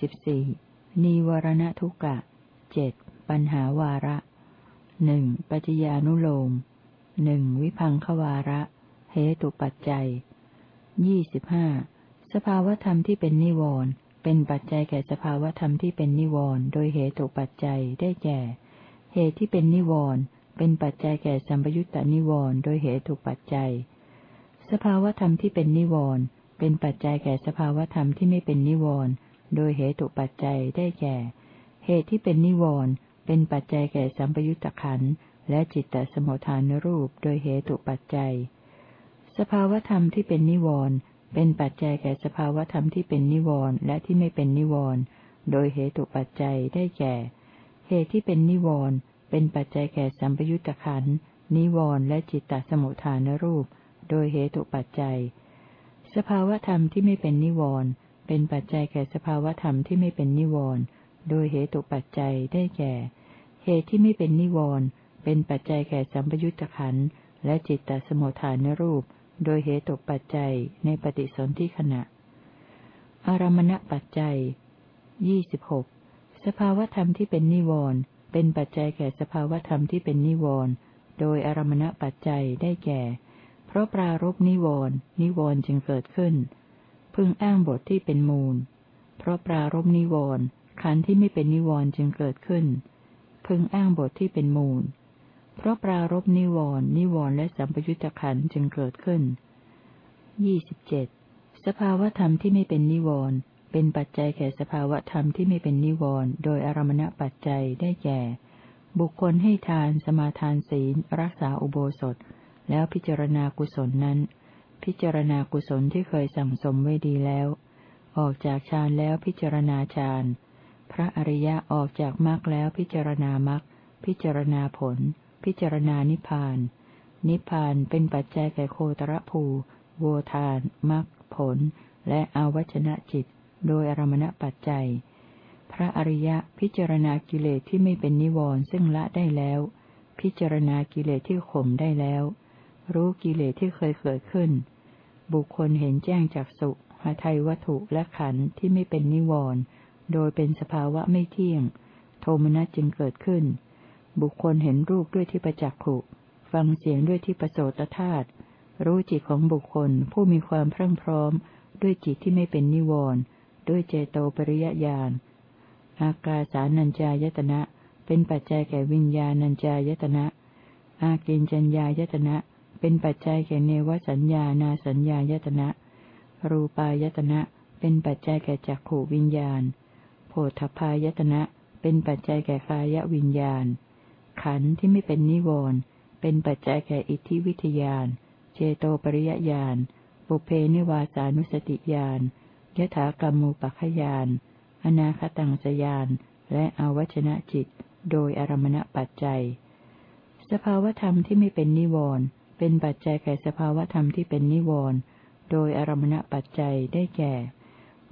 สิบสี่นิวรณทุกะเจ็ดปัญหาวาระหนึ่งปัจจญานุโลมหนึ่งวิพังควาระ เหตุปัจจัยยี่สิบห้าสภาวธรรมที่เป็นนิวรณ์เป็นปัจจัยแก่สภาวธรรมที่เป็นนิวรณ์โดยเหตุปัจจัยได้แก่ เหตุที่เป็นนิวรณ์เป็นปัจจัยแก่สัมปยุตตนิวรณ์โดยเหตุปัจจัย สภาวธรรมที่เป็นนิวรณ์เป็นปัจจัยแก่สภาวธรรมที่ไม่เป็นนิวรณ์ โดยเหตุปัจจัยได้แก่ เหตุที่เป็นนิวรณ์เป็นปัจจัยแก่สัมปยุตตะขันและจิตตสมุทฐานรูปโดยเหตุปัจจัย สภาวธรรมที่เป็นนิวรณ์เป็นปัจจัยแก่สภาวธรรมที่เป็นนิวรณ์และที่ไม่เป็นนิวรณ์โดยเหตุปัจจัยได้แก่ เหตุที่เป็นนิวรณ์เป็นปัจจัยแก่สัมปยุตตะขันนิวรณ์และจิตตสมุทฐานรูป โดยเหตุปัจจัย สภาวธรรมที่ไม่เป็นนิวรณ์ เป็นปัจจัยแก่สภาวธรรมที่ไม่เป็นนิวรณ์โดยเหตุปัจจัยได้แก่ เหตุที่ไม่เป็นนิวรณ์เป็นปัจจัยแก่สัมปยุตตะขันและจิตตสมุทฐานรูป โดยเหตุปัจจัยในปฏิสนธิขณะ อารมณปัจจัยยี่สิบหกสภาวธรรมที่เป็นนิวรณ์เป็นปัจจัยแก่สภาวธรรมที่เป็นนิวรณ์โดยอารมณปัจจัยได้แก่ เพราะปรารบนิวรณ์นิวรณ์จึงเกิดขึ้น พึงอ้างบทที่เป็นมูล เพราะปรารบนิวรณ์ขันธ์ที่ไม่เป็นนิวรณ์จึงเกิดขึ้น พึงอ้างบทที่เป็นมูล เพราะปรารบนิวรณ์นิวรณ์และสัมปยุตตะขันธ์จึงเกิดขึ้นยี่สิบเจ็ดสภาวธรรมที่ไม่เป็นนิวรณ์เป็นปัจจัยแก่สภาวธรรมที่ไม่เป็นนิวรณ์โดยอารมณปัจจัยได้แก่ บุคคลให้ทานสมาทานศีล รักษาอุโบสถ แล้วพิจารณากุศลนั้น พิจารณากุศลที่เคยสั่งสมไว้ดีแล้ว ออกจากฌานแล้วพิจารณาฌาน พระอริยะออกจากมรรคแล้วพิจารณามรรค พิจารณาผล พิจารณานิพพาน นิพพานเป็นปัจจัยแก่โคตรภูโวทานมรรคผล และอวัชนะจิต โดยอารมณปัจจัย พระอริยะพิจารณากิเลสที่ไม่เป็นนิวรณ์ซึ่งละได้แล้ว พิจารณากิเลสที่ข่มได้แล้ว รู้กิเลสที่เคยเกิดขึ้น บุคคลเห็นแจ้งจากสุหาไทยวัตถุและขันธ์ที่ไม่เป็นนิวรณ์โดยเป็นสภาวะไม่เที่ยง โทมนัสจึงเกิดขึ้น บุคคลเห็นรูปด้วยที่ประจักขุฟังเสียงด้วยที่ประโสตธาตุรู้จิตของบุคคลผู้มีความพรั่งพร้อม ด้วยจิตที่ไม่เป็นนิวรณ์ด้วยเจโตปริยญาณอากาสานัญจายตนะ เป็นปัจจัยแก่วิญญาณัญจายตนะ อากินจัญญายตนะ เป็นปัจจัยแก่เนวสัญญานาสัญญายตนะ รูปายตนะ เป็นปัจจัยแก่จักขูวิญญาณ โพธพายตนะ เป็นปัจจัยแก่กายวิญญาณ ขันธ์ที่ไม่เป็นนิวรณ์เป็นปัจจัยแก่อิทธิวิทยาน เจโตปริยญาณ ปุเพนิวาสานุสติญาณยถากรรมูปัขยาน อนาคตังสยาน และอวัชนะจิต โดยอารมณปัจจัย สภาวธรรมที่ไม่เป็นนิวรณ์ เป็นปัจจัยแก่สภาวธรรมที่เป็นนิวรณ์โดยอารมณปัจจัยได้แก่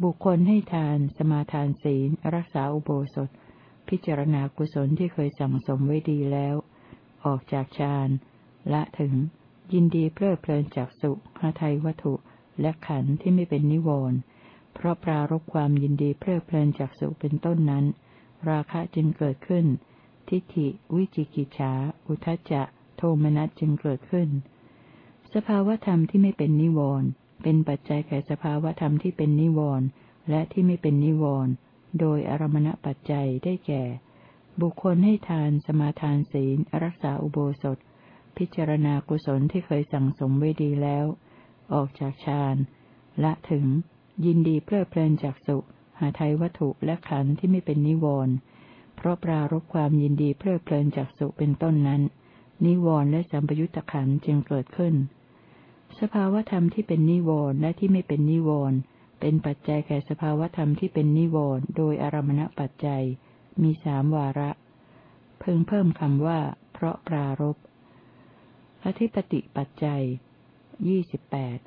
บุคคลให้ทาน สมาทานศีล รักษาอุโบสถ พิจารณากุศลที่เคยสั่งสมไว้ดีแล้ว ออกจากฌานละถึง ยินดีเพลิดเพลินจากสุขไทยวัตถุและขันธ์ที่ไม่เป็นนิวรณ์เพราะปรารบความยินดีเพลิดเพลินจากสุขเป็นต้นนั้น ราคะจึงเกิดขึ้น ทิฏฐิ วิจิกิจฉาอุทจจะ โทมนัสจึงเกิดขึ้น สภาวธรรมที่ไม่เป็นนิวรณ์เป็นปัจจัยแก่สภาวธรรมที่เป็นนิวรณ์และที่ไม่เป็นนิวรณ์โดยอารมณปัจจัยได้แก่ บุคคลให้ทานสมาทานศีล รักษาอุโบสถ พิจารณากุศลที่เคยสั่งสมไว้ดีแล้ว ออกจากฌานละถึง ยินดีเพลิดเพลินจากสุ หาไทยวัตถุและขันธ์ที่ไม่เป็นนิวรณ์เพราะปรารบความยินดีเพลิดเพลินจากสุเป็นต้นนั้น นิวรณ์และสัมปยุตตะขันจึงเกิดขึ้น สภาวธรรมที่เป็นนิวรณ์และที่ไม่เป็นนิวรณ์เป็นปัจจัยแก่สภาวธรรมที่เป็นนิวรณ์โดยอารมณปัจจัย มีสามวาระ เพิ่งเพิ่มคำว่า เพราะปรารบอธิปติปัจจัยยี่สิบแปด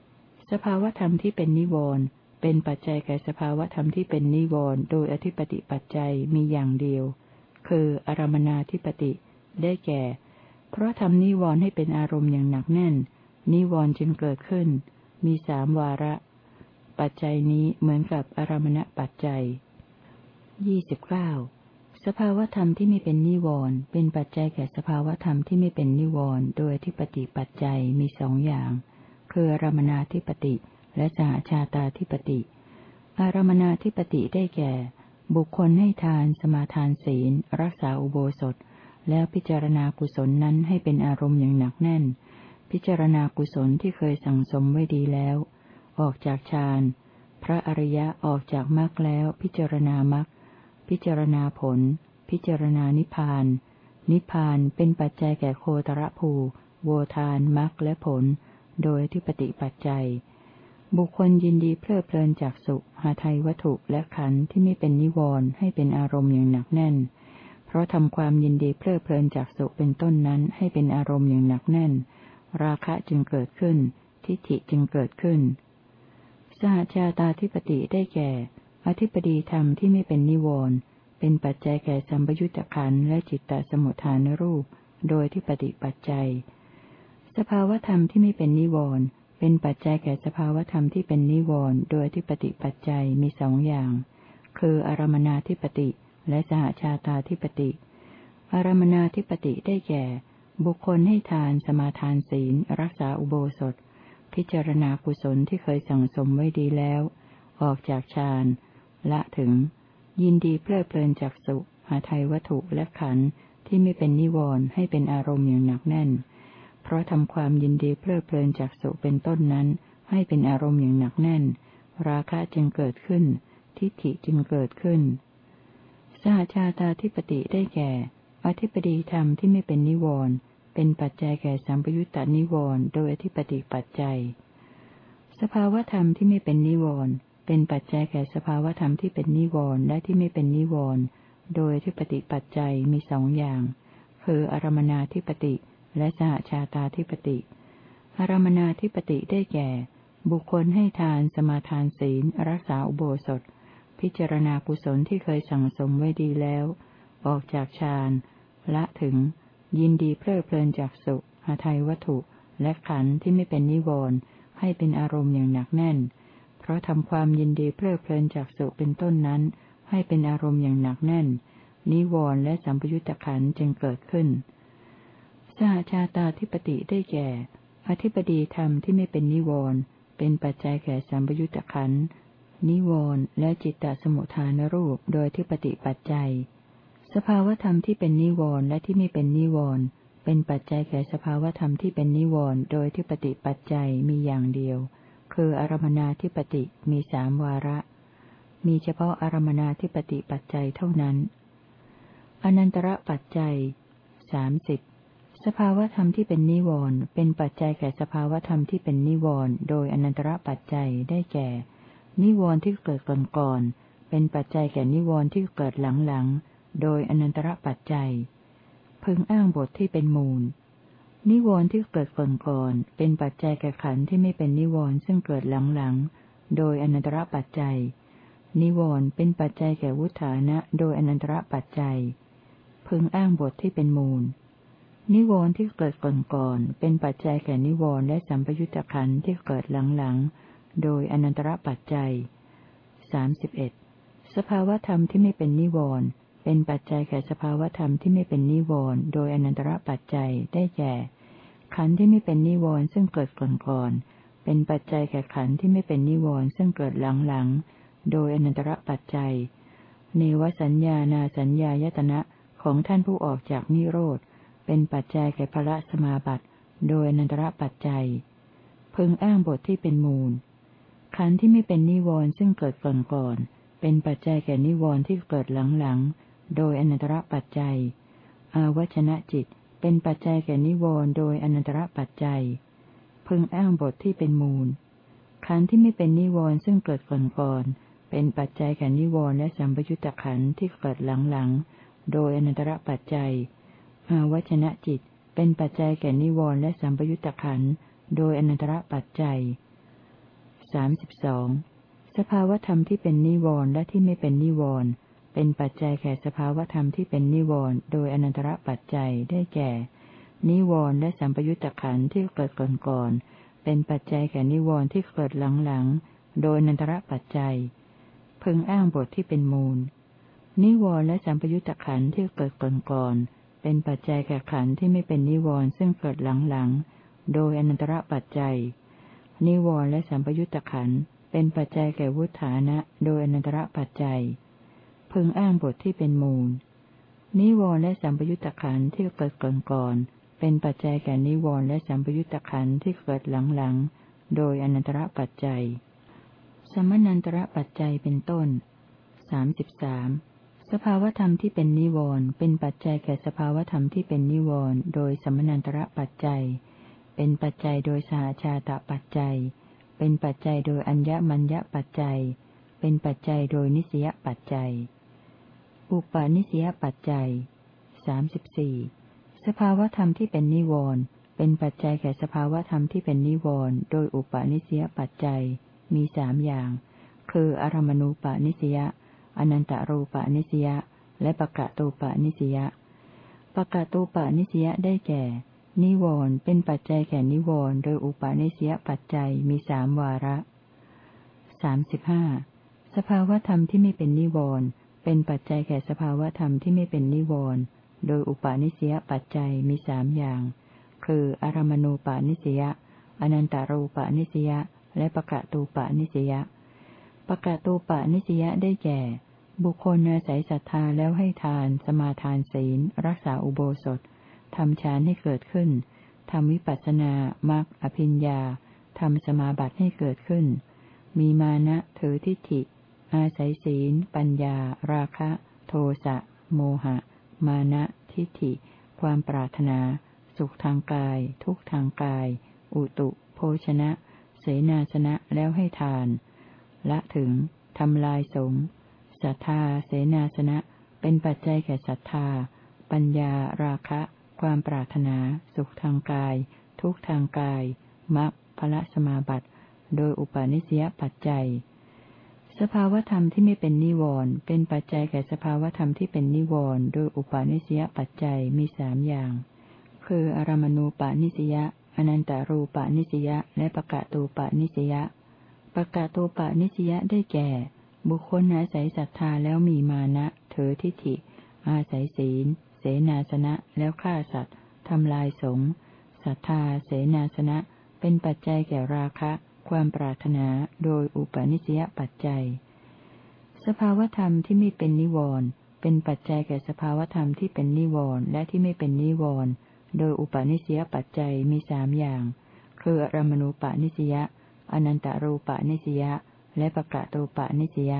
สภาวธรรมที่เป็นนิวรณ์เป็นปัจจัยแก่สภาวธรรมที่เป็นนิวรณ์โดยอธิปติปัจจัยมีอย่างเดียว คืออารมนาธิปติ ได้แก่ เพราะทำนิวรณ์ให้เป็นอารมณ์อย่างหนักแน่น นิวรณ์จึงเกิดขึ้น มีสามวาระ ปัจจัยนี้เหมือนกับอารมณปัจจัยยี่สิบเก้าสภาวธรรมที่ไม่เป็นนิวรณ์เป็นปัจจัยแก่สภาวธรรมที่ไม่เป็นนิวรณ์โดยที่ปฏิปัจจัยมีสองอย่าง คืออารมนาธิปติและสหชาตาธิปติ อารมนาธิปติได้แก่ บุคคลให้ทานสมาทานศีล รักษาอุโบสถ แล้วพิจารณากุศลนั้นให้เป็นอารมณ์อย่างหนักแน่น พิจารณากุศลที่เคยสั่งสมไว้ดีแล้ว ออกจากฌาน พระอริยะออกจากมรรคแล้ว พิจารณามรรค พิจารณาผล พิจารณานิพพาน นิพพานเป็นปัจจัยแก่โคตรภูโวทานมรรคและผล โดยที่ปฏิปัจจัย บุคคลยินดีเพลิดเพลินจากสุหาไทยวัตถุและขันธ์ที่ไม่เป็นนิวรณ์ให้เป็นอารมณ์อย่างหนักแน่น เพราะทำความยินดีเพลิดเพลินจากสุเป็นต้นนั้นให้เป็นอารมณ์อย่างหนักแน่น ราคะจึงเกิดขึ้น ทิฏฐิจึงเกิดขึ้น สหชาตาธิปติได้แก่ อธิปดีธรรมที่ไม่เป็นนิวรณ์เป็นปัจจัยแก่สัมปยุตตะขันและจิตตสมุทฐานรูป โดยที่ปฏิปัจจัย สภาวธรรมที่ไม่เป็นนิวรณ์เป็นปัจจัยแก่สภาวธรรมที่เป็นนิวรณ์โดยที่ปฏิปัจจัยมีสองอย่าง คืออารมนาธิปติ และสหชาตาธิปติ อารมนาธิปติได้แก่ บุคคลให้ทานสมาทานศีล รักษาอุโบสถ พิจารณากุศลที่เคยสั่งสมไว้ดีแล้ว ออกจากฌานละถึง ยินดีเพลิดเพลินจากสุหาไทยวัตถุและขันธ์ที่ไม่เป็นนิวรณ์ให้เป็นอารมณ์อย่างหนักแน่น เพราะทำความยินดีเพลิดเพลินจากสุเป็นต้นนั้น ให้เป็นอารมณ์อย่างหนักแน่น ราคะจึงเกิดขึ้น ทิฏฐิจึงเกิดขึ้น สหชาตาธิปติได้แก่ อธิปดีธรรมที่ไม่เป็นนิวรณ์เป็นปัจจัยแก่สัมปยุตตานิวรณ์โดยอธิปติปัจจัย สภาวธรรมที่ไม่เป็นนิวรณ์เป็นปัจจัยแก่สภาวธรรมที่เป็นนิวรณ์และที่ไม่เป็นนิวรณ์โดยที่ปฏิปัจจัยมีสองอย่าง คืออารมนาธิปติและสหชาตาธิปติ อารมนาธิปติได้แก่ บุคคลให้ทานสมาทานศีล รักษาอุโบสถ พิจารณากุศลที่เคยสั่งสมไว้ดีแล้ว ออกจากฌานละถึง ยินดีเพลิดเพลินจากสุหาไทยวัตถุและขันธ์ที่ไม่เป็นนิวรณ์ให้เป็นอารมณ์อย่างหนักแน่น เพราะทำความยินดีเพลิดเพลินจากสุเป็นต้นนั้น ให้เป็นอารมณ์อย่างหนักแน่น นิวรณ์และสัมปยุตตะขันจึงเกิดขึ้น สหชาตาธิปติได้แก่ อธิปดีธรรมที่ไม่เป็นนิวรณ์เป็นปัจจัยแก่สัมปยุตตะขันธ์ นิวรณ์และจิตตสมุทฐานรูปโดยที่ปฏิปัจจัย สภาวธรรมที่เป็นนิวรณ์และที่ไม่เป็นนิวรณ์เป็นปัจจัยแก่สภาวธรรมที่เป็นนิวรณ์โดยที่ปฏิปัจจัยมีอย่างเดียว คืออารมนาธิปติมีสามวาระ มีเฉพาะอารมนาธิปติปัจจัยเท่านั้น อนันตระปัจจัยสามสิบสภาวธรรมที่เป็นนิวรณ์เป็นปัจจัยแก่สภาวธรรมที่เป็นนิวรณ์โดยอนันตระปัจจัยได้แก่ นิวรณ์ที่เกิดก่อนก่อนเป็นปัจจัยแก่นิวรณ์ที่เกิดหลังหลังโดยอนันตระปัจจัย พึงอ้างบทที่เป็นมูล นิวรณ์ที่เกิดก่อนก่อนเป็นปัจจัยแก่ขันธ์ที่ไม่เป็นนิวรณ์ซึ่งเกิดหลังๆโดยอนันตระปัจจัย นิวรณ์เป็นปัจจัยแก่วุฒานะโดยอนันตระปัจจัย พึงอ้างบทที่เป็นมูล นิวรณ์ที่เกิดก่อนก่อนเป็นปัจจัยแก่นิวรณ์และสัมปยุตตะขันธ์ที่เกิดหลังๆ โดยอนันตระปัจจัยสาสิบเอ็ดสภาวธรรมที่ไม่เป็นนิวรณ์เป็นปัจจัยแก่สภาวธรรมที่ไม่เป็นนิวรณ์โดยอนันตระปัจจัยได้แก่ ขันธ์ที่ไม่เป็นนิวรณ์ซึ่งเกิดก่อนก่อนเป็นปัจจัยแก่ขันธ์ที่ไม่เป็นนิวรณ์ซึ่งเกิดหลังหลังโดยอนันตระปัจจัยเนวสัญญานาสัญญายตนะของท่านผู้ออกจากนิโรธ เป็นปัจจัยแก่พระสมาบัติ โดยอนันตระปัจจัย พึงอ้างบทที่เป็นมูล ขันธ์ที่ไม่เป็นนิวรณ์ซึ่งเกิดก่อนก่อนเป็นปัจจัยแก่นิวรณ์ที่เกิดหลังหลังโดยอนันตระปัจจัย อาวัชนะจิต เป็นปัจจัยแก่นิวรณ์โดยอนันตระปัจจัย พึงอ้างบทที่เป็นมูล ขันธ์ที่ไม่เป็นนิวรณ์ซึ่งเกิดก่อนก่อนเป็นปัจจัยแก่นิวรณ์และสัมปยุตตะขันธ์ที่เกิดหลังๆ โดยอนันตระปัจจัย อาวัชนะจิต เป็นปัจจัยแก่นิวรณ์และสัมปยุตตะขันธ์โดยอนันตระปัจจัย สามสิบสองสภาวธรรมที่เป็นนิวรณ์และที่ไม่เป็นนิวรณ์เป็นปัจจัยแก่สภาวธรรมที่เป็นนิวรณ์โดยอนันตระปัจจัยได้แก่ นิวรณ์และสัมปยุตตะขันที่เกิดก่อนก่อนเป็นปัจจัยแก่นิวรณ์ที่เกิดหลังๆโดยอนันตระปัจจัย พึงอ้างบทที่เป็นมูล นิวรณ์และสัมปยุตตะขันที่เกิดก่อนก่อนเป็นปัจจัยแก่ขันที่ไม่เป็นนิวรณ์ซึ่งเกิดหลังๆโดยอนันตระปัจจัย นิวรณ์และสัมปยุตตะขันเป็นปัจจัยแก่วุฒานะ โดยอนันตระปัจจัย พึงอ้างบทที่เป็นมูล นิวรณ์และสัมปยุตตะขันที่เกิดก่อนก่อนเป็นปัจจัยแก่นิวรณ์และสัมปยุตตะขันที่เกิดหลังๆ โดยอนันตระปัจจัย สมนันตระปัจจัยเป็นต้นสามสิบสามสภาวธรรมที่เป็นนิวรณ์เป็นปัจจัยแก่สภาวธรรมที่เป็นนิวรณ์โดยสมนันตระปัจจัย เป็นปัจจัยโดยสหชาตะปัจจัย เป็นปัจจัยโดยอัญญมัญญปัจจัย เป็นปัจจัยโดยนิสยปัจจัย อุปาณิสยปัจจัยสามสิบสี่สภาวธรรมที่เป็นนิวรณ์เป็นปัจจัยแก่สภาวธรรมที่เป็นนิวรณ์โดยอุปาณิสยปัจจัย มีสามอย่าง คืออารมณูปาณิสยาอนันตรูปาณิสยาและปะกะตูปาณิสยาปะกะตูปาณิสยาได้แก่ นิวรณ์เป็นปัจจัยแก่นิวรณ์โดยอุปาณิสยปัจจัยมีสามวาระสามสิบห้าสภาวธรรมที่ไม่เป็นนิวรณ์เป็นปัจจัยแก่สภาวธรรมที่ไม่เป็นนิวรณ์โดยอุปาณิสยปัจจัยมีสามอย่าง คืออารมณูปาณิสยาอนันตารูปาณิสยาและปะกะตูปาณิสยาปะกะตูปะนิสยะได้แก่ บุคคลอาศัยศรัทธาแล้วให้ทาน สมาทานศีล รักษาอุโบสถ ทำฌานให้เกิดขึ้น ทำวิปัสสนามรรคอภิญญา ทำสมาบัติให้เกิดขึ้น มีมานะถือทิฏฐิ อาศัยศีล ปัญญา ราคะ โทสะ โมหะ มานะทิฏฐิ ความปรารถนา สุขทางกาย ทุกทางกาย อุตุ โภชนะ เสนาสนะแล้วให้ทาน ละถึง ทำลายสงศรัทธา เสนาสนะ เป็นปัจจัยแก่ศรัทธา ปัญญา ราคะ ความปรารถนา สุขทางกาย ทุกทางกายมรรคพละสมาบัติ โดยอุปาณิสยปัจจัย สภาวธรรมที่ไม่เป็นนิวรณ์เป็นปัจจัยแก่สภาวธรรมที่เป็นนิวรณ์โดยอุปาณิสยปัจจัยมีสามอย่าง คืออารมณูปาณิสยาอนันตารูปาณิสยาและปะกะตูปาณิสยาปะกาโตปะนิสยะได้แก่ บุคคลอาศัยศรัทธาแล้วมีมานะเถอทิฏฐิ อาศัยศีล เสนาสนะแล้วฆ่าสัตว์ทำลายสงศรัทธาเสนาสนะ เป็นปัจจัยแก่ราคะ ความปรารถนาโดยอุปนิสยปัจจัย สภาวธรรมที่ไม่เป็นนิวรณ์เป็นปัจจัยแก่สภาวธรรมที่เป็นนิวรณ์และที่ไม่เป็นนิวรณ์โดยอุปนิสยปัจจัยมีสามอย่าง คืออรมณูปนิสยาอนันตารูปนิสยาและปะกะตูปนิสยา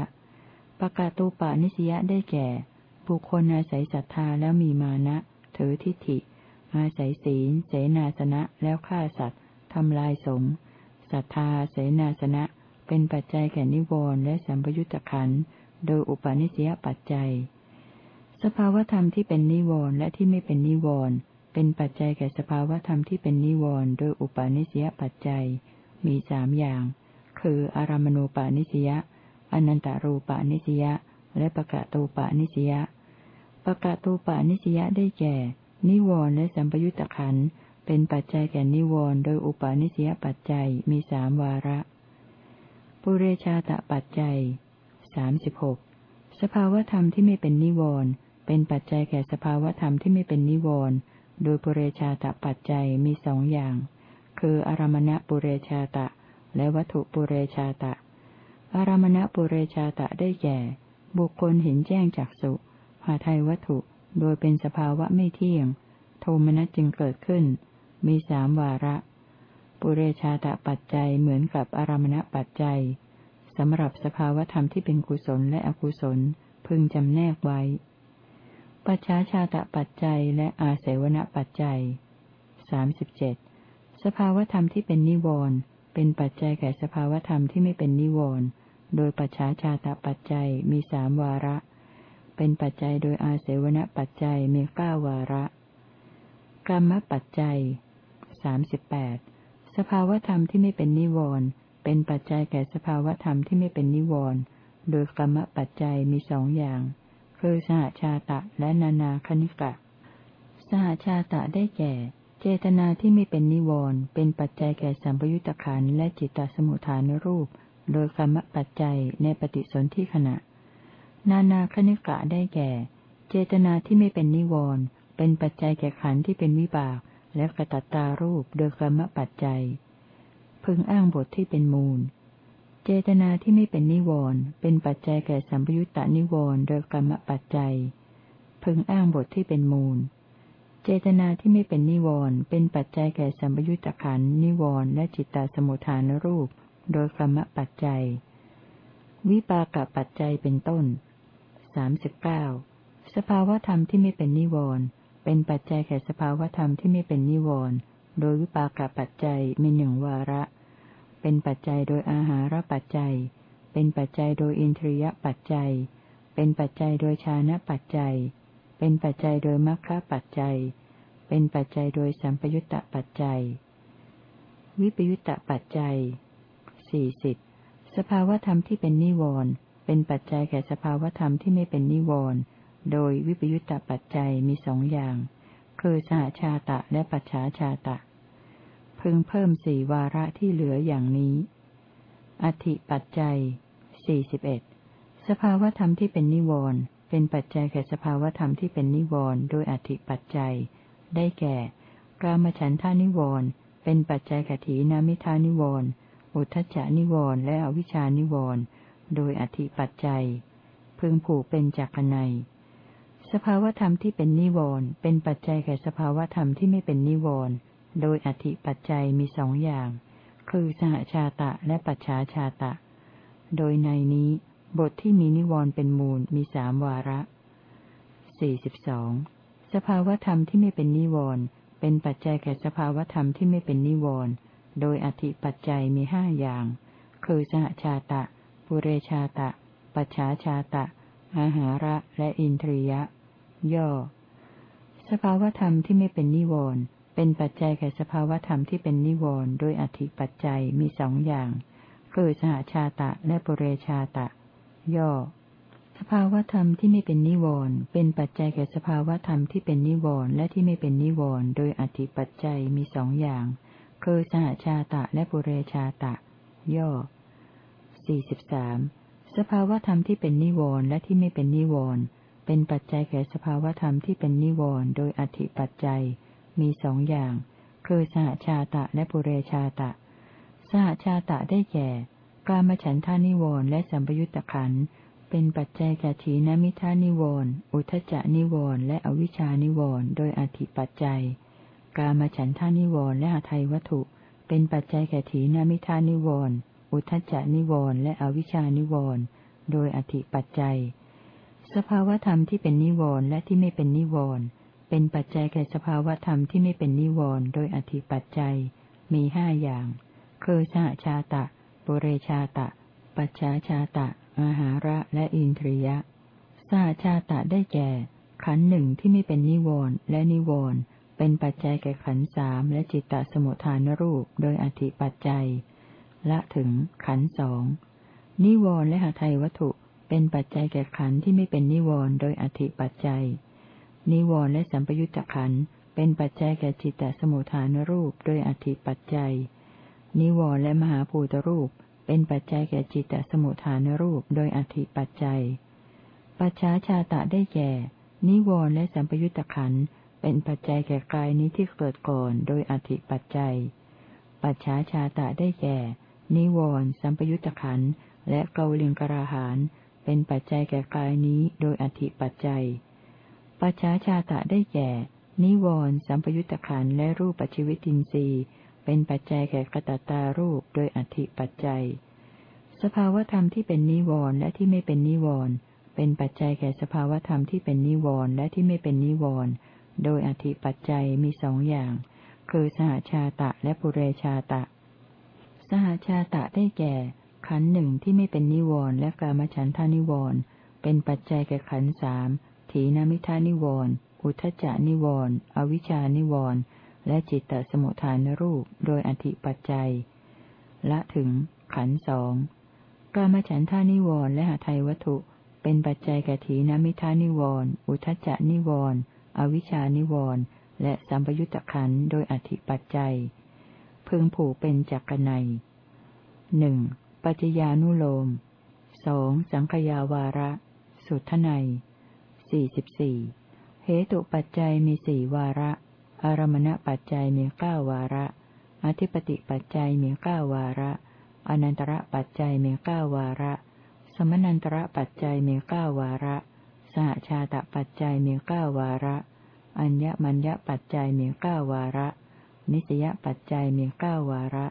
ปะกะตูปนิสยาได้แก่ บุคคลอาศัยศรัทธาแล้วมีมานะ ถือทิฏฐิ อาศัยศีล เสนาสนะแล้วฆ่าสัตว์ทำลายสงศรัทธา เสนาสนะ เป็นปัจจัยแก่นิวรณ์และสัมปยุตตะขันโดยอุปาณิสยปัจจัย สภาวธรรมที่เป็นนิวรณ์และที่ไม่เป็นนิวรณ์เป็นปัจจัยแก่สภาวธรรมที่เป็นนิวรณ์โดยอุปาณิสยปัจจัย มีสามอย่าง คือ อารามณูปานิสยาอนันตารูปานิสยา และปะกะตูปานิสยาปะกะตูปานิสยาได้แก่ นิวรณ์และสัมปยุตตะขันเป็นปัจจัยแก่นิวรณ์โดยอุปาณิสยปัจจัยมีสามวาระ ปุเรชาตะปัจจัยสามสิบหกสภาวธรรมที่ไม่เป็นนิวรณ์เป็นปัจจัยแก่สภาวธรรมที่ไม่เป็นนิวรณ์โดยปุเรชาตะปัจจัยมีสองอย่าง คืออารมณะปุเรชาตะ และวัตถุปุเรชาตะ อารมณะปุเรชาตะได้แก่ บุคคลเห็นแจ้งจากสุหาไทยวัตถุโดยเป็นสภาวะไม่เที่ยง โทมนัสจึงเกิดขึ้น มีสามวาระ ปุเรชาตะปัจจัยเหมือนกับอารมณปัจจัยสำหรับสภาวธรรมที่เป็นกุศลและอกุศลพึงจำแนกไว้ ปัจฉาชาตะปัจจัยและอาเสวณปัจจัยสามสิบเจ็ดสภาวธรรมที่เป็นนิวรณ์เป็นปัจจัยแก่สภาวธรรมที่ไม่เป็นนิวรณ์ โดยปัจฉาชาตปัจจัยมีสามวาระ เป็นปัจจัยโดยอาเสวณปัจจัยมีเก้าวาระ กรรมปัจจัยสามสิบแปดสภาวธรรมที่ไม่เป็นนิวรณ์เป็นปัจจัยแก่สภาวธรรมที่ไม่เป็นนิวรณ์โดยกรรมปัจจัยมีสองอย่าง คือสหชาตะและนานาคณิกะ สหชาตะได้แก่ เจตนาที่ไม่เป็นนิวรณ์เป็นปัจจัยแก่สัมปยุตตะขันและจิตตสมุทฐานรูป โดยกรรมปัจจัยในปฏิสนธิขณะ นานาคณิกะได้แก่ เจตนาที่ไม่เป็นนิวรณ์เป็นปัจจัยแก่ขันธ์ที่เป็นวิบาก และกระตัตตารูปโดยกรรมปัจจัย พึงอ้างบทที่เป็นมูล เจตนาที่ไม่เป็นนิวรณ์เป็นปัจจัยแก่สัมปยุตตานิวรณ์โดยกรรมปัจจัย พึงอ้างบทที่เป็นมูล เจตนาที่ไม่เป็นนิวรณ์เป็นปัจจัยแก่สัมปยุตตะขันนิวรณ์และจิตตสมุทฐานรูป โดยกรรมปัจจัย วิปากปัจจัยเป็นต้นสามสิบเก้าสภาวธรรมที่ไม่เป็นนิวรณ์เป็นปัจจัยแก่สภาวธรรมที่ไม่เป็นนิวรณ์โดยวิปากปัจจัยมีหนึ่งวาระ เป็นปัจจัยโดยอาหารปัจจัย เป็นปัจจัยโดยอินทรียปัจจัย เป็นปัจจัยโดยชานะปัจจัย เป็นปัจจัยโดยมรรคปัจจัย เป็นปัจจัยโดยสัมปยุตตปัจจัย วิปยุตตปัจจัย สี่สิบสภาวธรรมที่เป็นนิวรณ์เป็นปัจจัยแก่สภาวธรรมที่ไม่เป็นนิวรณ์โดยวิปยุตตปัจจัยมีสองอย่าง คือสหชาตะและปัจฉาชาตะ พึงเพิ่มสี่วาระที่เหลืออย่างนี้ อธิปัจจัยสี่สิบเอ็ดสภาวธรรมที่เป็นนิวรณ์เป็นปัจจัยแก่สภาวธรรมที่เป็นนิวรณ์โดยอธิปัจจัย ได้แก่กามฉันทานิวรณ์เป็นปัจจัยแก่ถีนามิทานิวรณ์ อุทจจานิวรณ์และอวิชานิวรณ์โดยอธิปัจจัย พึงผูกเป็นจักรนัยสภาวธรรมที่เป็นนิวรณ์เป็นปัจจัยแก่สภาวธรรมที่ไม่เป็นนิวรณ์โดยอธิปัจจัยมีสองอย่าง คือสหชาตะและปัจฉาชาตะ โดยในนี้บทที่มีนิวรณ์เป็นมูลมีสามวาระสี่สิบสองสภาวธรรมที่ไม่เป็นนิวรณ์เป็นปัจจัยแก่สภาวธรรมที่ไม่เป็นนิวรณ์ โดยอธิปัจจัยมีห้าอย่าง คือสหชาตะ ปุเรชาตะ ปัจฉาชาตะ อาหาระและอินทรียะ ย่อ สภาวธรรมที่ไม่เป็นนิวรณ์เป็นปัจจัยแก่สภาวธรรมที่เป็นนิวรณ์โดยอธิปัจจัยมีสองอย่าง คือสหชาตะและปุเรชาตะ ย่อ สภาวธรรมที่ไม่เป็นนิวรณ์เป็นปัจจัยแก่สภาวธรรมที่เป็นนิวรณ์และที่ไม่เป็นนิวรณ์โดยอธิปัจจัยมีสองอย่าง คือสหชาตะและปุเรชาตะ ย่อ สี่สิบสามสภาวธรรมที่เป็นนิวรณ์และที่ไม่เป็นนิวรณ์เป็นปัจจัยแก่สภาวธรรมที่เป็นนิวรณ์โดยอธิปัจจัย มีสองอย่าง คือสหชาตะและปุเรชาตะ สหชาตะได้แก่กามฉันทานิวรณ์และสัมปยุตตะขันเป็นปัจจัยแก่ถีนมิทานิวรณ์อุทจานิวรณ์และอวิชานิวรณ์โดยอธิปัจจัย กามฉันทานิวรณ์และอทัยวัตถุ เป็นปัจจัยแก่ถีนมิทานิวรณ์อุทจานิวรณ์และอวิชานิวรณ์โดยอธิปัจจัย สภาวธรรมที่เป็นนิวรณ์และที่ไม่เป็นนิวรณ์เป็นปัจจัยแก่สภาวธรรมที่ไม่เป็นนิวรณ์โดยอธิปัจจัย มีห้าอย่าง คือชาชาตะ ปุเรชาตะ ปัจฉาชาตะอาหาระและอินทรียะ สาชาตะได้แก่ ขันหนึ่งที่ไม่เป็นนิวรณ์และนิวรณ์ เป็นปัจจัยแก่ขันสามและจิตตสมุทฐานรูปโดยอธิปัจจัย ละถึงขันสองนิวรณ์และหาไทยวัตถุเป็นปัจจัยแก่ขันที่ไม่เป็นนิวรณ์โดยอธิปัจจัย นิวรณ์และสัมปยุตตะขันเป็นปัจจัยแก่จิตตสมุทฐานรูปโดยอธิปัจจัย นิวรณ์และมหาภูตรูปเป็นปัจจัยแก่จิตตสมุทฐานรูปโดยอธิปัจจัย ปัจฉาชาตะได้แก่ นิวรณ์และสัมปยุตตะขันธ์ เป็นปัจจัยแก่กายนี้ที่เกิดก่อนโดยอธิปัจจัย ปัจฉาชาตะได้แก่ นิวรณ์สัมปยุตตะขันและเกาลิงกราหาน เป็นปัจจัยแก่กายนี้โดยอธิปัจจัย ปัจฉาชาตะได้แก่ นิวรณ์สัมปยุตตะขันและรูปปัจจิวิตินทรีย์เป็นปัจจัยแก่กตตารูปโดยอธิปัจจัย สภาวธรรมที่เป็นนิวรณ์และที่ไม่เป็นนิวรณ์เป็นปัจจัยแก่สภาวธรรมที่เป็นนิวรณ์และที่ไม่เป็นนิวรณ์ โดยอธิปัจจัยมีสองอย่าง คือสหชาตะและปุเรชาตะ สหชาตะได้แก่ ขันหนึ่งที่ไม่เป็นนิวรณ์และกามฉันทานิวรณ์เป็นปัจจัยแก่ขันสามถีนมิทานิวรณ์อุทจานิวรณ์อวิชานิวรณ์และจิตตสมุทฐานรูปโดยอธิปัจจัย ละถึง ขันสองกามฉันทานิวรณ์และหาไทยวัตถุ เป็นปัจจัยแก่ถีนมิทานิวรณ์อุทจานิวรณ์ อวิชานิวรณ์และสัมปยุตตะขันโดยอธิปัจจัย พึงผูกเป็นจักรนัยหนึ่งปัจญานุโลมสองสังขยาวาระสสุทไนสี่สิบสี่เหตุปัจจัยมีสี่วาระ อารมณปัจจัยมีเก้าวาระ อธิปติปัจจัยมีเก้าวาระ อนันตระปัจจัยมีเก้าวาระ สมนันตระปัจจัยมีเก้าวาระ สหชาตปัจจัยมีเก้าวาระ อัญญมัญญปัจจัยมีเก้าวาระ นิสยปัจจัยมีเก้าวาระ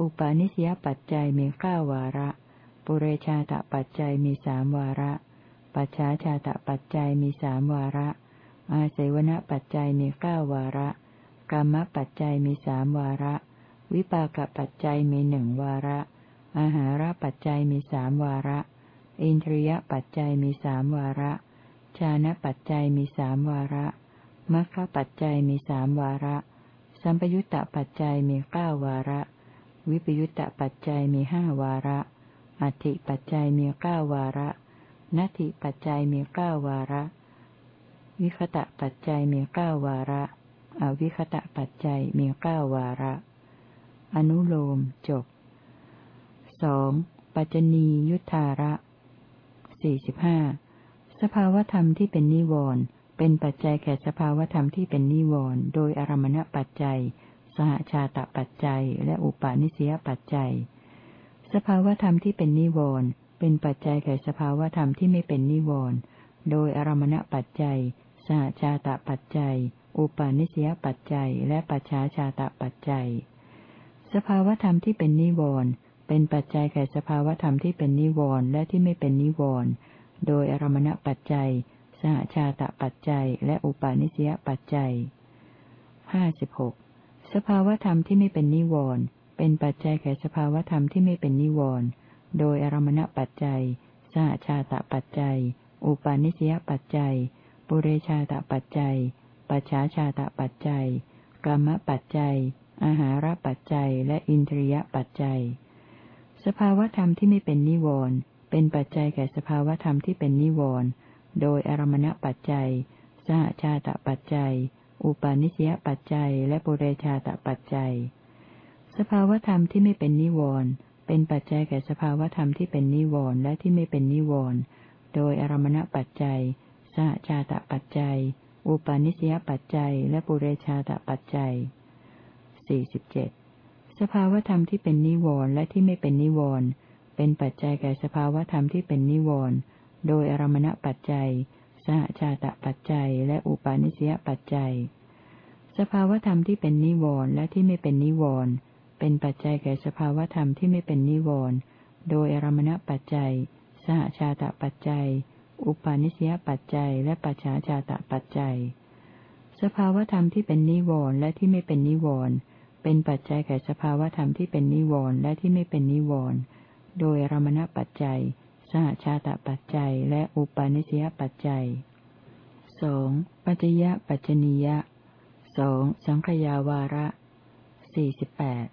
อุปาณิสยปัจจัยมีเก้าวาระ ปุเรชาตปัจจัยมีสามวาระ ปัจฉาชาตปัจจัยมีสามวาระ อาศัยวณปัจจัยมีเก้าวาระ กรรมปัจจัยมีสามวาระ วิปากปัจจัยมีหนึ่งวาระ อาหารปัจจัยมีสามวาระ อินทรียปัจจัยมีสามวาระ ชานะปัจจัยมีสามวาระมัคคปัจจัยมีสามวาระ สัมปยุตตปัจจัยมีเก้าวาระ วิปยุตตปัจจัยมีห้าวาระ อัติปัจจัยมีเก้าวาระนัตถิปัจจัยมีเก้าวาระ วิคตะปัจจัยมีเก้าวาระ อวิคตะปัจจัยมีเก้าวาระ อนุโลมจบสองปัจจนียุทธาระสี่สิบห้า สภาวธรรมที่เป็นนิวรณ์เป็นปัจจัยแก่สภาวธรรมที่เป็นนิวรณ์โดยอารมณปัจจัย สหชาตปัจจัย และอุปาณิสยปัจจัย สภาวธรรมที่เป็นนิวรณ์เป็นปัจจัยแก่สภาวธรรมที่ไม่เป็นนิวรณ์โดยอารมณปัจจัย สหชาตปัจจัย อุปาณิสยปัจจัย และปัจฉาชาตปัจจัย สภาวธรรมที่เป็นนิวรณ์เป็นปัจจัยแก่สภาวธรรมที่เป็นนิวรณ์และที่ไม่เป็นนิวรณ์ โดยอารมณปัจจัย สหชาตปัจจัย และอุปาณิสยปัจจัยห้าสิบหกสภาวธรรมที่ไม่เป็นนิวรณ์เป็นปัจจัยแก่สภาวธรรมที่ไม่เป็นนิวรณ์โดยอารมณปัจจัย สหชาตปัจจัย อุปาณิสยปัจจัย ปุเรชาตปัจจัย ปัจฉาชาตปัจจัย กรรมปัจจัย อาหารปัจจัย และอินทรียปัจจัย สภาวธรรมที่ไม่เป็นนิวรณ์ เป็นปัจจัยแก่สภาวธรรมที่เป็นนิวรณ์ โดยอารมณปัจจัย สหชาตปัจจัย อุปาณิสยปัจจัย และปุเรชาตปัจจัย สภาวธรรมที่ไม่เป็นนิวรณ์ เป็นปัจจัยแก่สภาวธรรมที่เป็นนิวรณ์และที่ไม่เป็นนิวรณ์ โดยอารมณปัจจัย สหชาตปัจจัย อุปาณิสยปัจจัย และปุเรชาตปัจจัยสี่สิบเจ็ดสภาวธรรมที่เป็นนิวรณ์และที่ไม่เป็นนิวรณ์ เป็นปัจจัยแก่สภาวธรรมที่เป็นนิวรณ์โดยอารมณปัจจัย สหชาตปัจจัย และอุปาณิสยปัจจัย สภาวธรรมที่เป็นนิวรณ์และที่ไม่เป็นนิวรณ์เป็นปัจจัยแก่สภาวธรรมที่ไม่เป็นนิวรณ์โดยอารมณปัจจัย สหชาตปัจจัย อุปาณิสยปัจจัย และปัจฉาชาตปัจจัย สภาวธรรมที่เป็นนิวรณ์และที่ไม่เป็นนิวรณ์เป็นปัจจัยแก่สภาวธรรมที่เป็นนิวรณ์และที่ไม่เป็นนิวรณ์ โดยรมณปัจจัย สหชาตปัจจัย และอุปาณิสยปัจจัยสองปัจจยปัจจนียะสองสังขยาวาระสี่สิบแปด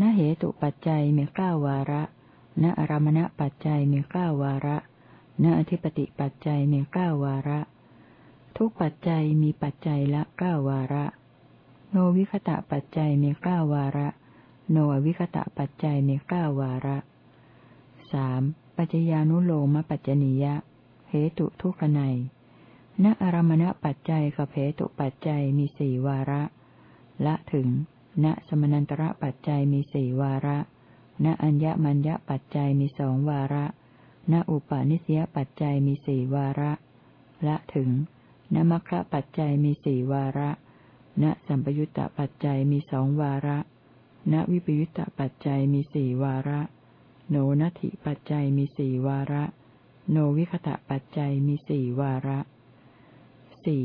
นเหตุปัจจัยมีเก้าวาระณอารมณปัจจัยมีเก้าวาระณอธิปติปัจจัยมีเก้าวาระ ทุกปัจจัยมีปัจจัยละเก้าวาระ โนวิคตะปัจจัยมีเก้าวาระ โนวิคตะปัจจัยมีเก้าวาระ สามปัจจญานุโลมปัจจนิยะเหตุทุกขไนณอารมณปัจจัยกับเหตุปัจจัยมีสี่วาระ ละถึง ณสมนันตระปัจจัยมีสี่วาระ ณอัญญมัญญปัจจัยมีสองวาระ ณอุปาณิสยปัจจัยมีสี่วาระ ละถึง ณมัคคะปัจจัยมีสี่วาระ ณสัมปยุตตปัจจัยมีสองวาระ ณวิปยุตตปัจจัยมีสี่วาระ โนนัตถิปัจจัยมีสี่วาระ โนวิคตะปัจจัยมีสี่วาระสี่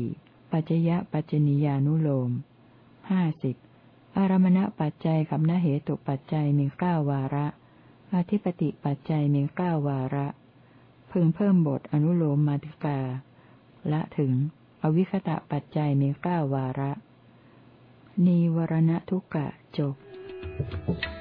ปัจจยปัจจนิยานุโลมห้าสิบอารมณปัจจัยกับนเหตุปัจจัยมีเก้าวาระ อธิปติปัจจัยมีเก้าวาระ พึงเพิ่มบทอนุโลมมาติกา ละถึง อวิคตะปัจจัยมีเก้าวาระนีวรณทุกกะจบสี่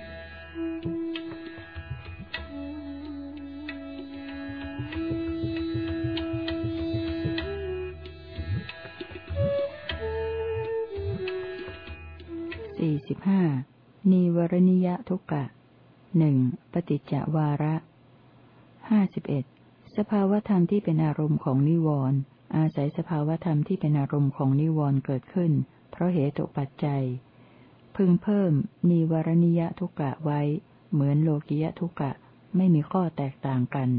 สิบห้านีวรณิยทุกกะหนึ่งปฏิจจวาระห้าสิบเอ็ดสภาวธรรมที่เป็นอารมณ์ของนิวรณ์อาศัยสภาวธรรมที่เป็นอารมณ์ของนิวรณ์เกิดขึ้น เพราะเหตุปัจจัย พึงเพิ่มนิวรณิยทุกะไว้ เหมือนโลกิยทุกะไม่มีข้อแตกต่างกัน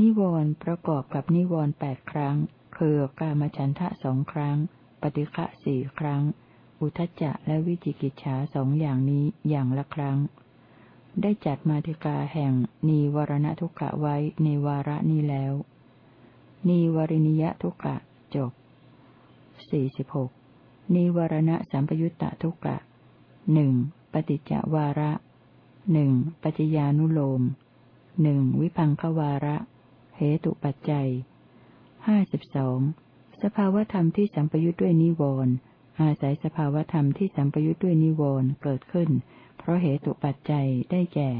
นิวรณ์ประกอบกับนิวรณ์แปดครั้ง คือกามฉันทะสองครั้ง ปฏิฆะสี่ครั้ง อุทจจะและวิจิกิจฉาสองอย่างนี้อย่างละครั้ง ได้จัดมาติกาแห่งนีวรณทุกขะไว้ในวาระนี้แล้ว นีวรินิยทุกะจบสี่สิบหกนิวรณะสัมปยุตตะทุกะหนึ่งปฏิจจวาระหนึ่งปัจจญานุโลมหนึ่งวิพังควาระ เหตุปัจจัยห้าสิบสองสภาวธรรมที่สัมปยุทธ์ด้วยนิวรณ์ อาศัยสภาวธรรมที่สัมปยุทธ์ด้วยนิวรณ์เกิดขึ้น เพราะเหตุปัจจัยได้แก่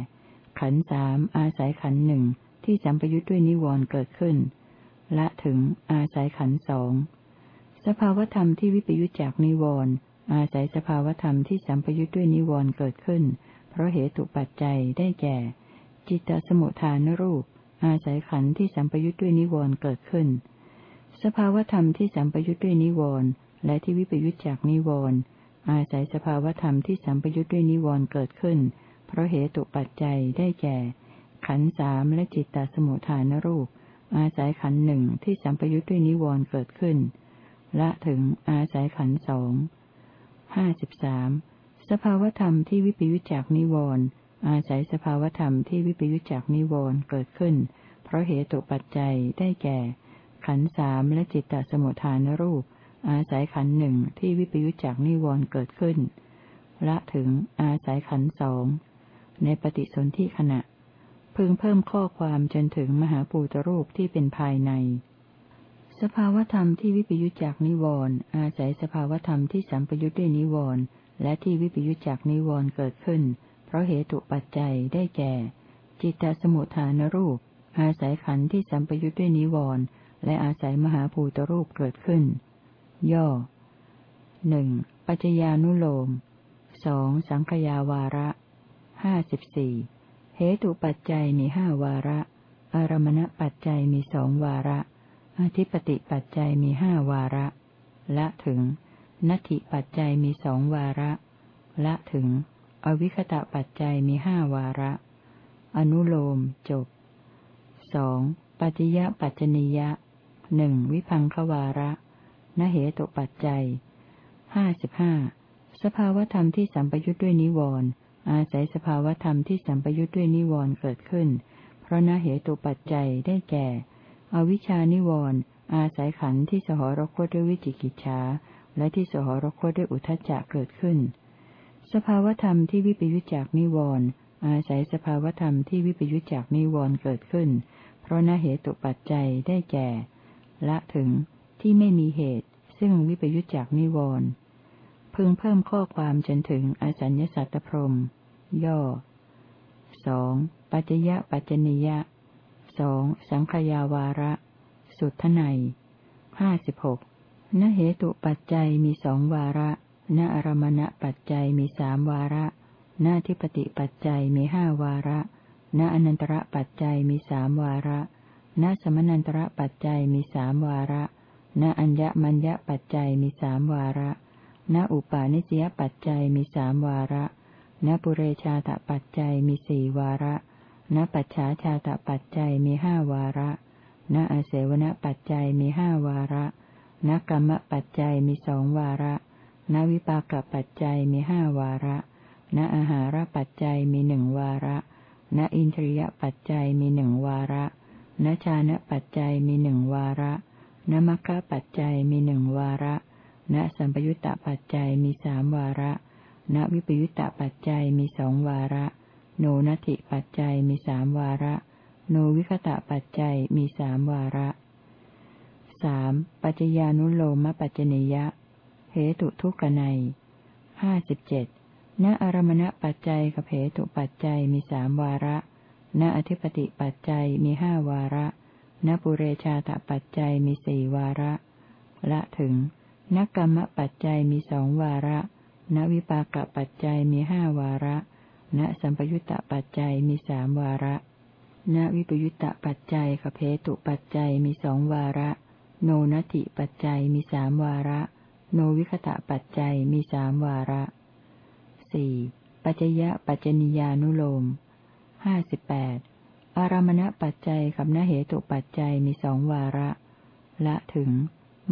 ขันสามอาศัยขันหนึ่งที่สัมปยุทธ์ด้วยนิวรณ์เกิดขึ้น ละถึงอาศัยขันสองสภาวธรรมที่วิปยุจจากนิวรณ์อาศัยสภาวธรรมที่สัมปยุทธ์ด้วยนิวรณ์เกิดขึ้น เพราะเหตุปัจจัยได้แก่ จิตตสมุทฐานรูป อาศัยขันที่สัมปยุทธ์ด้วยนิวรณ์เกิดขึ้น สภาวธรรมที่สัมปยุทธ์ด้วยนิวรณ์ และที่วิปยุจจากนิวรณ์อาศัยสภาวธรรมที่สัมปยุทธ์ด้วยนิวรณ์เกิดขึ้น เพราะเหตุปัจจัยได้แก่ ขันสามและจิตตสมุทฐานรูป อาศัยขันหนึ่งที่สัมปยุทธ์ด้วยนิวรณ์เกิดขึ้น ละถึงอาศัยขันสองห้าสิบสามสภาวธรรมที่วิปยุจจากนิวรณ์อาศัยสภาวธรรมที่วิปยุจจากนิวรณ์เกิดขึ้น เพราะเหตุปัจจัยได้แก่ ขันสามและจิตตสมุทฐานรูป อาศัยขันหนึ่งที่วิปยุจจากนิวรณ์เกิดขึ้น ละถึงอาศัยขันสองในปฏิสนธิขณะ พึงเพิ่มข้อความจนถึงมหาปูตรูปที่เป็นภายใน สภาวธรรมที่วิปยุจจากนิวรณ์อาศัยสภาวธรรมที่สัมปยุจด้วยนิวรณ์และที่วิปยุจจากนิวรณ์เกิดขึ้น เพราะเหตุปัจจัยได้แก่ จิตตสมุทฐานรูป อาศัยขันธ์ที่สัมปยุจด้วยนิวรณ์และอาศัยมหาภูตรูปเกิดขึ้น ย่อหนึ่งปัจจญานุโลมสองสังขยาวาระห้าสิบสี่เหตุปัจจัยมีห้าวาระ อารมณปัจจัยมีสองวาระ อธิปติปัจจัยมีห้าวาระ ละถึงนัตถิปัจจัยมีสองวาระ ละถึง อวิคตะปัจจัยมีห้าวาระ อนุโลมจบสองปัจจยปัจจนิยะหนึ่งวิพังควาระ นเหตุปัจจัยห้าสิบห้าสภาวธรรมที่สัมปยุทธ์ด้วยนิวรณ์อาศัยสภาวธรรมที่สัมปยุทธ์ด้วยนิวรณ์เกิดขึ้น เพราะนเหตุปัจจัยได้แก่ อวิชานิวรณ์อาศัยขันธ์ที่สหรคตด้วยวิจิกิจฉาและที่สหรคตด้วยอุทจจะเกิดขึ้น สภาวธรรมที่วิปยุจจากนิวรณ์อาศัยสภาวธรรมที่วิปยุจจากนิวรณ์เกิดขึ้น เพราะนเหตุปัจจัยได้แก่ ละถึง ที่ไม่มีเหตุ ซึ่งวิปยุจจากนิวรณ์พึงเพิ่มข้อความจนถึงอสัญญสัตตพรมย่อสองปัจจยะปัจจนิยะสองสังขยาวาระ สุทไนห้าสิบหกนเหตุปัจจัยมีสองวาระณอารมณปัจจัยมีสามวาระณทิปติปัจจัยมีห้าวาระณอนันตระปัจจัยมีสามวาระณสมนันตระปัจจัยมีสามวาระ ณอัญญมัญญปัจจัยมีสามวาระ ณอุปาณิสยปัจจัยมีสามวาระ ณปุเรชาตปัจจัยมีสี่วาระ ณปัจฉาชาตปัจจัยมีห้าวาระ ณอาเสวนปัจจัยมีห้าวาระ ณกรรมปัจจัยมีสองวาระ ณวิปากปัจจัยมีห้าวาระ ณอาหารปัจจัยมีหนึ่งวาระ ณอินทรียปัจจัยมีหนึ่งวาระ ณชานะปัจจัยมีหนึ่งวาระ ณมัคคะปัจจัยมีหนึ่งวาระ ณสัมปยุตตปัจจัยมีสามวาระ ณวิปยุตตปัจจัยมีสองวาระ โนนัตถิปัจจัยมีสามวาระ โนวิคตะปัจจัยมีสามวาระสามปัจจญานุโลมปัจจเนยะ เหตุทุกขในห้าสิบเจ็ดณอารมณปัจจัยกับเหตุปัจจัยมีสามวาระ ณอธิปติปัจจัยมีห้าวาระ ณปุเรชาตปัจจัยมีสี่วาระ ละถึงนกรรมปัจจัยมีสองวาระณวิปากปัจจัยมีห้าวาระ ณสัมปยุตตปัจจัยมีสามวาระ ณวิปยุตตะปัจจัยกับเพตุปัจจัยมีสองวาระ โนนัติปัจจัยมีสามวาระ โนวิคตะปัจจัยมีสามวาระสี่ปัจจยะปัจจนิยานุโลมห้าสิบแปด อารมณปัจจัยกับนเหตุปัจจัยมีสองวาระ ละถึง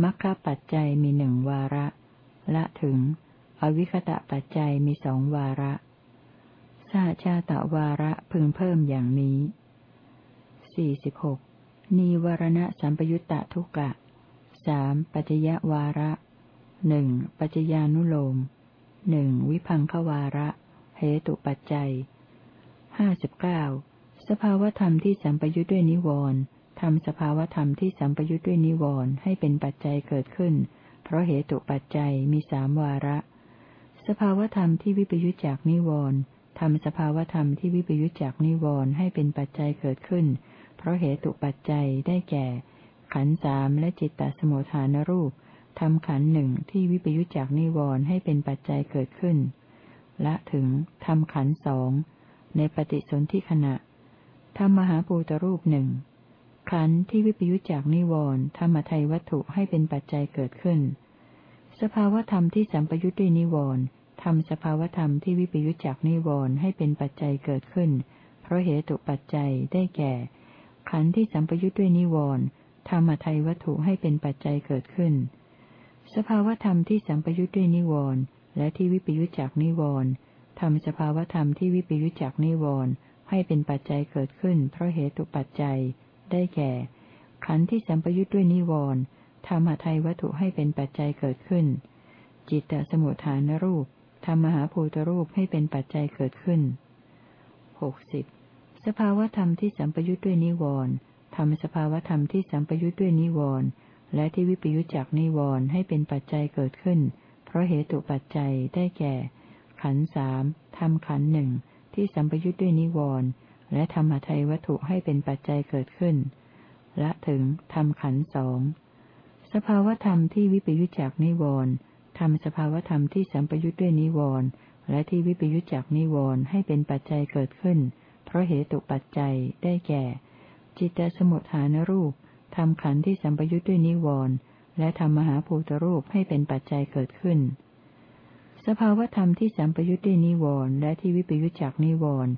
มัคคปัจจัยมีหนึ่งวาระ ละถึง อวิคตะปัจจัยมีสองวาระสาชาตะวาระพึงเพิ่มอย่างนี้สี่สิบหกนีวรณะสัมปยุตตะทุกะสามปัจจยวาระหนึ่งปัจจญานุโลมหนึ่งวิพังควาระ เหตุปัจจัยห้าสิบเก้า สภาวธรรมที่สัมปยุทธ์ด้วยนิวรณ์ทำสภาวธรรมที่สัมปยุทธ์ด้วยนิวรณ์ให้เป็นปัจจัยเกิดขึ้น เพราะเหตุปัจจัยมีสามวาระ สภาวธรรมที่วิปยุทธจากนิวรณ์ทำสภาวธรรมที่วิปยุทธจากนิวรณ์ให้เป็นปัจจัยเกิดขึ้น เพราะเหตุปัจจัยได้แก่ ขันสามและจิตตสมุทฐานรูปทำขันหนึ่งที่วิปยุจจากนิวรณ์ให้เป็นปัจจัยเกิดขึ้น และถึงทำขันสองในปฏิสนธิขณะ ทำมหาปูตรูปหนึ่งขันธ์ที่วิปยุจจากนิวรณ์ธรรมทัยวัตถุให้เป็นปัจจัยเกิดขึ้น สภาวธรรมที่สัมปยุจด้วยนิวรณ์ทำสภาวธรรมที่วิปยุจจากนิวรณ์ให้เป็นปัจจัยเกิดขึ้น เพราะเหตุปัจจัยได้แก่ ขันธ์ที่สัมปยุจด้วยนิวรณ์ธรรมทัยวัตถุให้เป็นปัจจัยเกิดขึ้น สภาวธรรมที่สัมปยุทธ์ด้วยนิวรณ์และที่วิปยุทธจากนิวรณ์ทำสภาวธรรมที่วิปยุทธจากนิวรณ์ ให้เป็นปัจจัยเกิดขึ้น เพราะเหตุปัจจัย ได้แก่ ขันธ์ที่สัมปยุทธ์ด้วยนิวรณ์ทำหาไทยวัตถุให้เป็นปัจจัยเกิดขึ้น จิตตสมุทฐานรูปทำมหาภูตรูปให้เป็นปัจจัยเกิดขึ้นหกสิบสภาวธรรมที่สัมปยุทธ์ด้วยนิวรณ์ทำสภาวธรรมที่สัมปยุทธ์ด้วยนิวรณ์และที่วิปยุจจากนิวรณ์ให้เป็นปัจจัยเกิดขึ้น เพราะเหตุปัจจัยได้แก่ ขันสามทำขันหนึ่ง ที่สัมปยุจด้วยนิวรณ์และทำหทัยวัตถุให้เป็นปัจจัยเกิดขึ้นและถึงทำขันสอง สภาวธรรมที่วิปยุจจากนิวรณ์ทำสภาวธรรมที่สัมปยุจด้วยนิวรณ์และที่วิปยุจจากนิวรณ์ให้เป็นปัจจัยเกิดขึ้น เพราะเหตุปัจจัยได้แก่ จิตตสมุทฐานรูปทำขันธ์ที่สัมปยุทธ์ด้วยนิวรณ์และทำมหาภูตรูปให้เป็นปัจจัยเกิดขึ้น สภาวธรรมที่สัมปยุทธ์ด้วยนิวรณ์และที่วิปยุทธจากนิวรณ์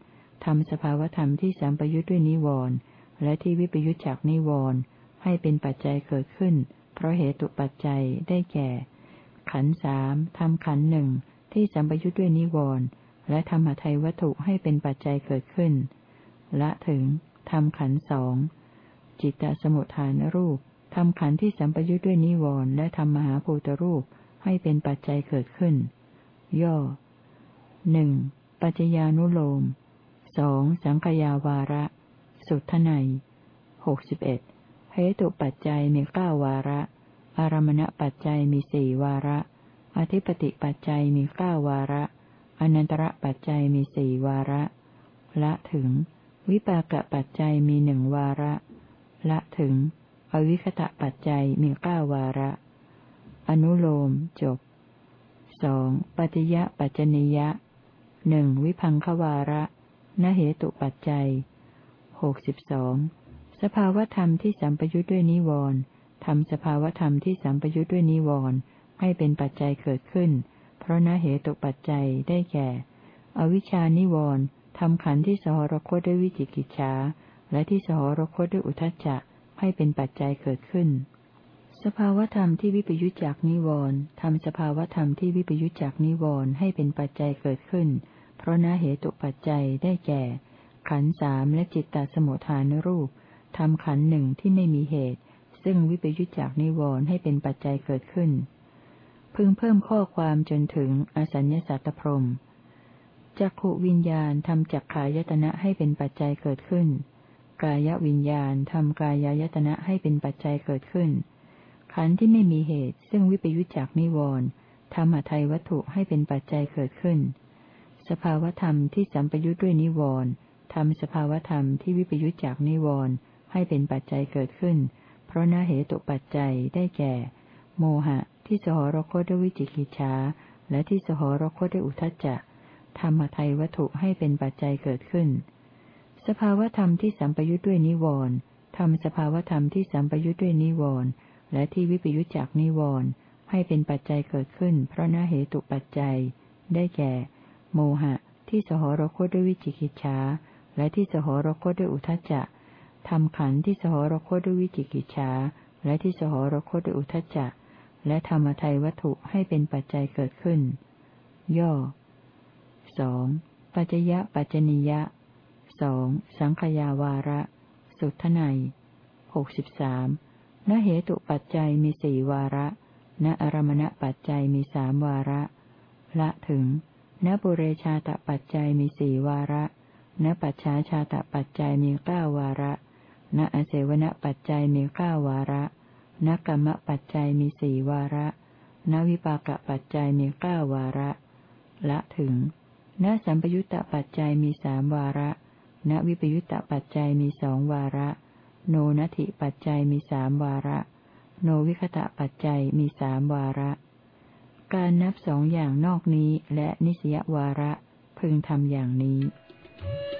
ทำสภาวธรรมที่สัมปยุทธ์ด้วยนิวรณ์และที่วิปยุทธจากนิวรณ์ให้เป็นปัจจัยเกิดขึ้น เพราะเหตุปัจจัยได้แก่ ขันสามทำขันหนึ่งที่สัมปยุทธ์ด้วยนิวรณ์และทำหทัยวัตถุให้เป็นปัจจัยเกิดขึ้น ละถึงทำขันสองจิตตสมุทฐานรูปทำขันธ์ที่สัมปยุทธ์ด้วยนิวรณ์และทำมหาภูตรูปให้เป็นปัจจัยเกิดขึ้น ย่อหนึ่งปัจจญานุโลมสองสังขยาวาระ สุทไนหกสิบเอ็ดเหตุปัจจัยมีเก้าวาระ อารมณปัจจัยมีสี่วาระ อธิปติปัจจัยมีเก้าวาระ อนันตระปัจจัยมีสี่วาระ ละถึง วิปากปัจจัยมีหนึ่งวาระ ละถึง อวิคตะปัจจัยมีเก้าวาระ อนุโลมจบ สองปัจยะปัจจนิยะหนึ่งวิพังควาระนเหตุปัจจัยหกสิบสองสภาวธรรมที่สัมปยุทธ์ด้วยนิวรณ์ทำสภาวธรรมที่สัมปยุทธ์ด้วยนิวรณ์ให้เป็นปัจจัยเกิดขึ้น เพราะนเหตุปัจจัยได้แก่ อวิชานิวรณ์ทำขันธ์ที่สหรคตด้วยวิจิกิจฉาและที่สหรคตด้วยอุทจจะให้เป็นปัจจัยเกิดขึ้น สภาวธรรมที่วิปยุจจากนิวรณ์ทำสภาวธรรมที่วิปยุจจากนิวรณ์ให้เป็นปัจจัยเกิดขึ้น เพราะนาเหตุปัจจัยได้แก่ ขันสามและจิตตสมุทฐานรูปทำขันหนึ่งที่ไม่มีเหตุ ซึ่งวิปยุจจากนิวรณ์ให้เป็นปัจจัยเกิดขึ้น พึงเพิ่มข้อความจนถึงอสัญญาสัตตพรมจักขวิญญาณทำจักขายตนะให้เป็นปัจจัยเกิดขึ้น กายวิญญาณทำกายายตนะให้เป็นปัจจัยเกิดขึ้น ขันธ์ที่ไม่มีเหตุ ซึ่งวิปยุจจากนิวรณ์ทำหัทัยวัตถุให้เป็นปัจจัยเกิดขึ้น สภาวธรรมที่สัมปยุจด้วยนิวรณ์ทำสภาวธรรมที่วิปยุจจากนิวรณ์ให้เป็นปัจจัยเกิดขึ้น เพราะนาเหตุปัจจัยได้แก่ โมหะ ที่สหรคตด้วยวิจิกิจฉาและที่สหรคตด้วยอุทจจะทำหัทัยวัตถุให้เป็นปัจจัยเกิดขึ้น สภาวธรรมที่สัมปยุทธ์ด้วยนิวรณ์ทำสภาวธรรมที่สัมปยุทธ์ด้วยนิวรณ์ และที่วิปยุทธจากนิวรณ์ให้เป็นปัจจัยเกิดขึ้น เพราะนาเหตุปัจจัย ได้แก่ โมหะ ที่สหรคตด้วยวิจิกิจฉาและที่สหรคตด้วยอุทจจะทำขันธ์ที่สหรคตด้วยวิจิกิจฉาและที่สหรคตด้วยอุทจจะและธรรมทัยวัตถุให้เป็นปัจจัยเกิดขึ้น ย่อสองปัจจยะปัจจนิยะสองสังขยาวาระ สุทไนหกสิบสาม ณเหตุปัจจัยมีสี่วาระ ณอารมณปัจจัยมีสามวาระ ละถึงณปุเรชาตปัจจัยมีสี่วาระ ณปัจฉาชาตปัจจัยมีเก้าวาระ ณอเสวนปัจจัยมีเก้าวาระ ณกรรมปัจจัยมีสี่วาระ ณวิปากปัจจัยมีเก้าวาระ ละถึง ณสัมปยุตตปัจจัยมีสามวาระ ณวิปยุตตปัจจัยมีสองวาระ โนนัตถิปัจจัยมีสามวาระ โนวิคตะปัจจัยมีสามวาระ การนับสองอย่างนอกนี้และนิสยวาระพึงทำอย่างนี้ Thank you.